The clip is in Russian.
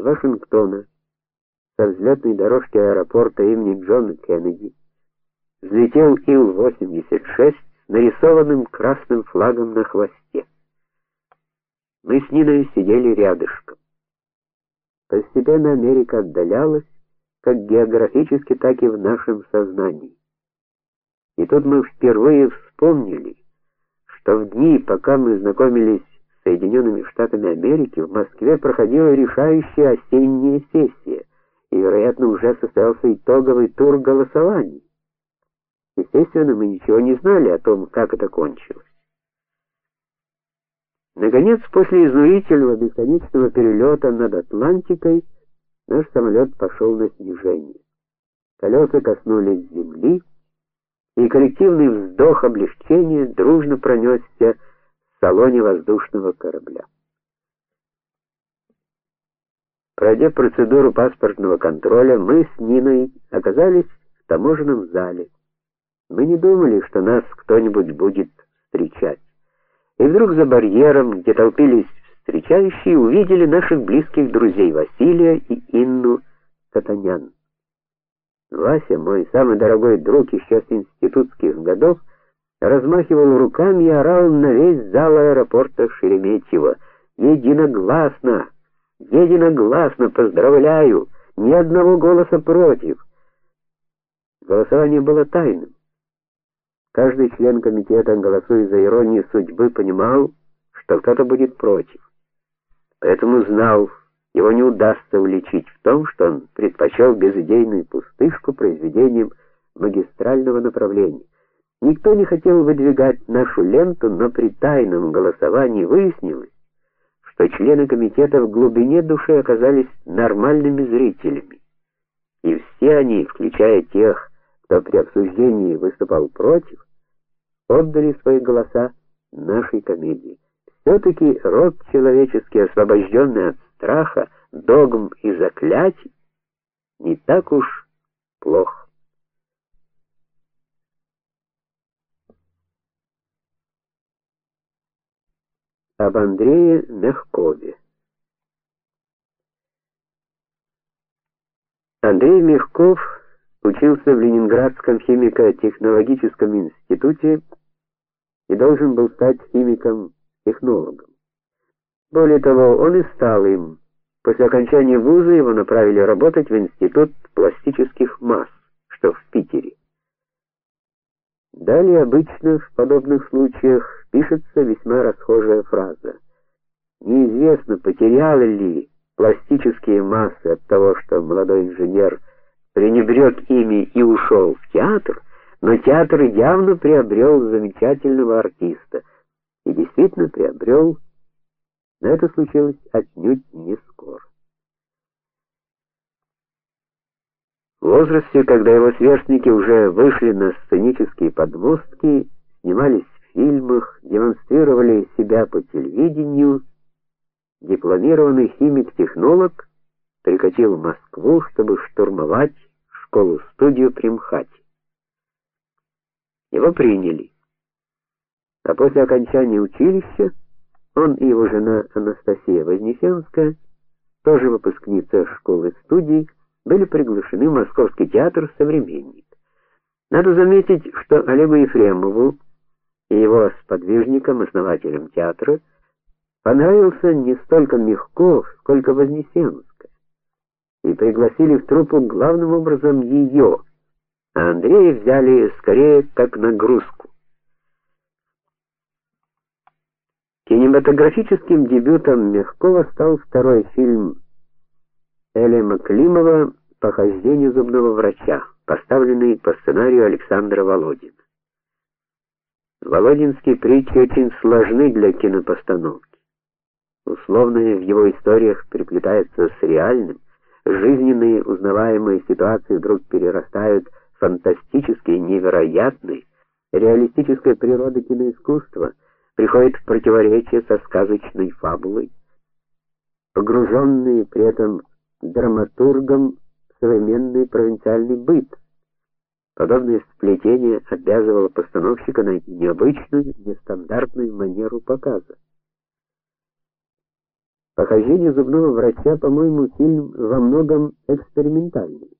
Вашингтона со взлетной дорожки аэропорта имени Джона Кеннеди взлетел Ил-86 с нарисованным красным флагом на хвосте. Мы с Ниной сидели рядышком. Постепенно Америка отдалялась, как географически, так и в нашем сознании. И тут мы впервые вспомнили, что в дни, пока мы знакомились Соединенными Штатами Америки, в Москве проходила решающая осенняя сессия, и, вероятно, уже состоялся итоговый тур голосований. Естественно, мы ничего не знали о том, как это кончилось. Наконец, после изнурительного бесконечного перелета над Атлантикой, наш самолет пошел на снижение. Колеса коснулись земли, и коллективный вздох облегчения дружно пронесся салоне воздушного корабля. Пройдя процедуру паспортного контроля, мы с Ниной оказались в таможенном зале. Мы не думали, что нас кто-нибудь будет встречать. И вдруг за барьером, где толпились встречающие, увидели наших близких друзей Василия и Инну Катанян. Вася, мой самый дорогой друг еще с институтских годов, размахивал руками и орал на весь зал аэропорта Шереметьево: "Единогласно! Единогласно поздравляю! Ни одного голоса против!" Голосование было тайным. Каждый член комитета, голосуя за иронию судьбы, понимал, что кто-то будет против. Поэтому знал, его не удастся уличить в том, что он предпочел безидейную пустышку произведением магистрального направления. Никто не хотел выдвигать нашу ленту, но при тайном голосовании выяснилось, что члены комитета в глубине души оказались нормальными зрителями. И все они, включая тех, кто при обсуждении выступал против, отдали свои голоса нашей комедии. все таки род человеческий, освобожденный от страха, догм и заклятий, не так уж плох. Об Андрее Мягкове Андрей Мягков учился в Ленинградском химико-технологическом институте и должен был стать химиком-технологом. Более того, он и стал им. После окончания вуза его направили работать в Институт пластических масс, что в Питере. Далее обычно в подобных случаях пишется весьма расхожая фраза: Неизвестно, потерял ли пластические массы от того, что молодой инженер пренебрег ими и ушел в театр, но театр явно приобрел замечательного артиста. И действительно приобрел, но это случилось отнюдь не скоро. В возрасте, когда его сверстники уже вышли на сценические подмостки, снимались в фильмах, демонстрировали себя по телевидению, дипломированный химик-технолог прикатил в Москву, чтобы штурмовать школу-студию при МХАТе. Его приняли. А после окончания училища он и его жена Анастасия Вознесенская, тоже выпускница школы-студии, были приглашены в Московский театр Современник. Надо заметить, что Олегу Ефремову и его сподвижникам, основателям театра, понравился не столько Мягков, сколько Вознесенский и пригласили в труппу главным образом ее, а Андрея взяли скорее как нагрузку. Кинематографическим дебютом Мягкова стал второй фильм Эли Маклимова Похождение зубного врача, поставленный по сценарию Александра Володина. Володинские притчи очень сложны для кинопостановки. Условные в его историях переплетаются с реальным, жизненные узнаваемые ситуации вдруг перерастают в фантастические, невероятные, реалистическая природа киноискусства приходит в противоречие со сказочной фабулой, погруженные при этом драматургом современный провинциальный быт. Подобное сплетение обязывало постановщика найти необычную, нестандартную манеру показа. Похождение зубного врача, по-моему, фильм во многом экспериментальный.